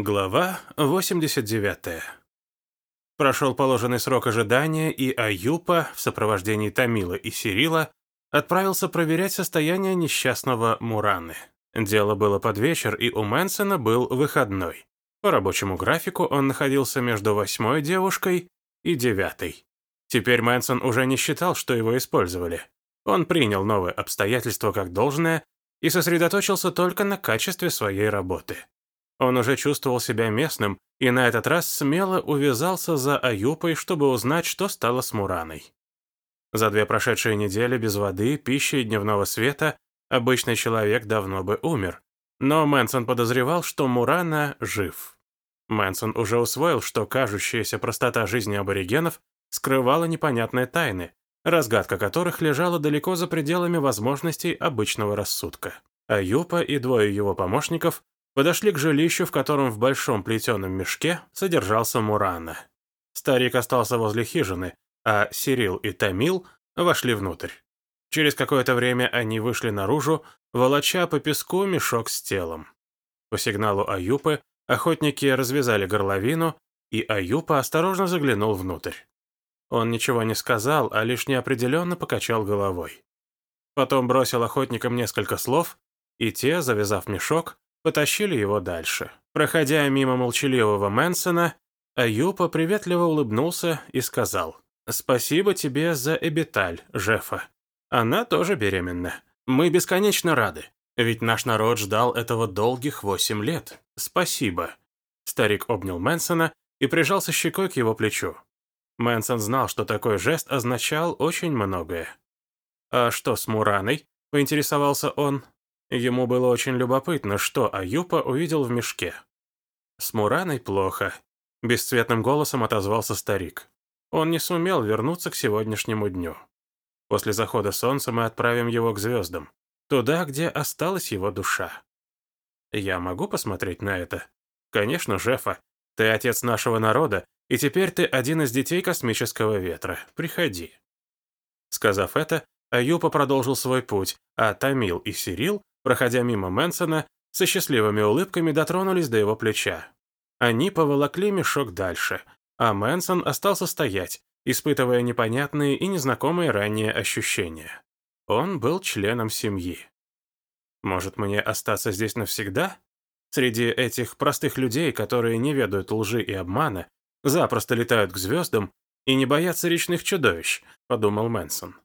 Глава 89. Прошел положенный срок ожидания, и Аюпа в сопровождении Тамила и Сирила отправился проверять состояние несчастного Мураны. Дело было под вечер, и у Мэнсона был выходной. По рабочему графику он находился между восьмой девушкой и девятой. Теперь Мэнсон уже не считал, что его использовали. Он принял новые обстоятельства как должное и сосредоточился только на качестве своей работы. Он уже чувствовал себя местным и на этот раз смело увязался за Аюпой, чтобы узнать, что стало с Мураной. За две прошедшие недели без воды, пищи и дневного света обычный человек давно бы умер. Но Мэнсон подозревал, что Мурана жив. Мэнсон уже усвоил, что кажущаяся простота жизни аборигенов скрывала непонятные тайны, разгадка которых лежала далеко за пределами возможностей обычного рассудка. Аюпа и двое его помощников подошли к жилищу, в котором в большом плетеном мешке содержался Мурана. Старик остался возле хижины, а Сирил и Тамил вошли внутрь. Через какое-то время они вышли наружу, волоча по песку мешок с телом. По сигналу Аюпы охотники развязали горловину, и Аюпа осторожно заглянул внутрь. Он ничего не сказал, а лишь неопределенно покачал головой. Потом бросил охотникам несколько слов, и те, завязав мешок, потащили его дальше. Проходя мимо молчаливого Мэнсона, Аюпа приветливо улыбнулся и сказал, «Спасибо тебе за Эбиталь, Жефа. Она тоже беременна. Мы бесконечно рады, ведь наш народ ждал этого долгих восемь лет. Спасибо». Старик обнял Мэнсона и прижался щекой к его плечу. Мэнсон знал, что такой жест означал очень многое. «А что с Мураной?» — поинтересовался он. Ему было очень любопытно, что Аюпа увидел в мешке. «С Мураной плохо», — бесцветным голосом отозвался старик. «Он не сумел вернуться к сегодняшнему дню. После захода солнца мы отправим его к звездам, туда, где осталась его душа. Я могу посмотреть на это? Конечно, Жефа, ты отец нашего народа, и теперь ты один из детей космического ветра. Приходи». Сказав это, Аюпа продолжил свой путь, а Тамил и Сирил проходя мимо Мэнсона, со счастливыми улыбками дотронулись до его плеча. Они поволокли мешок дальше, а Мэнсон остался стоять, испытывая непонятные и незнакомые ранее ощущения. Он был членом семьи. Может, мне остаться здесь навсегда? Среди этих простых людей, которые не ведают лжи и обмана, запросто летают к звездам и не боятся речных чудовищ, подумал Мэнсон.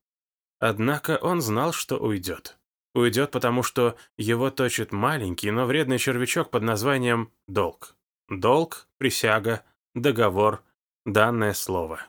Однако он знал, что уйдет. Уйдет, потому что его точит маленький, но вредный червячок под названием «долг». Долг, присяга, договор, данное слово.